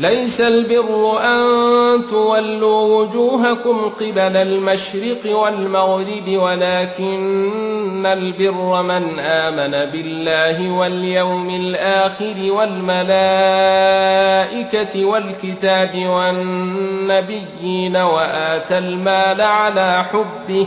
ليس البر أن تولوا وجوهكم قبل المشرق والمغرب ولكن البر من آمن بالله واليوم الآخر والملائكة والكتاب والنبيين وآتى المال على حبه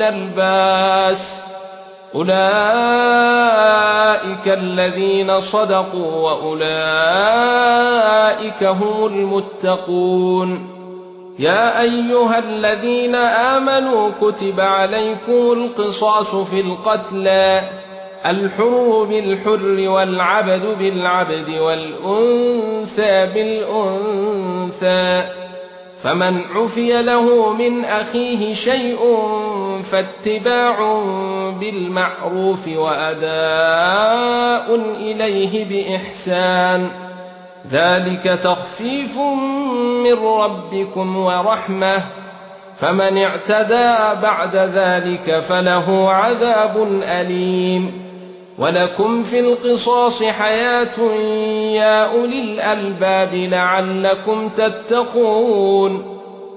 وحين الباس أولئك الذين صدقوا وأولئك هم المتقون يا أيها الذين آمنوا كتب عليكم القصاص في القتلى الحر بالحر والعبد بالعبد والأنثى بالأنثى فمن عفي له من أخيه شيء فاتباع بالمعروف وأداء إليه بإحسان. ذلك تخفيف من ربكم ورحمة. فمن اعتدى بعد ذلك فله عذاب أليم. ولكم في القصاص حياة يا أولي الألباب لعلكم تتقون.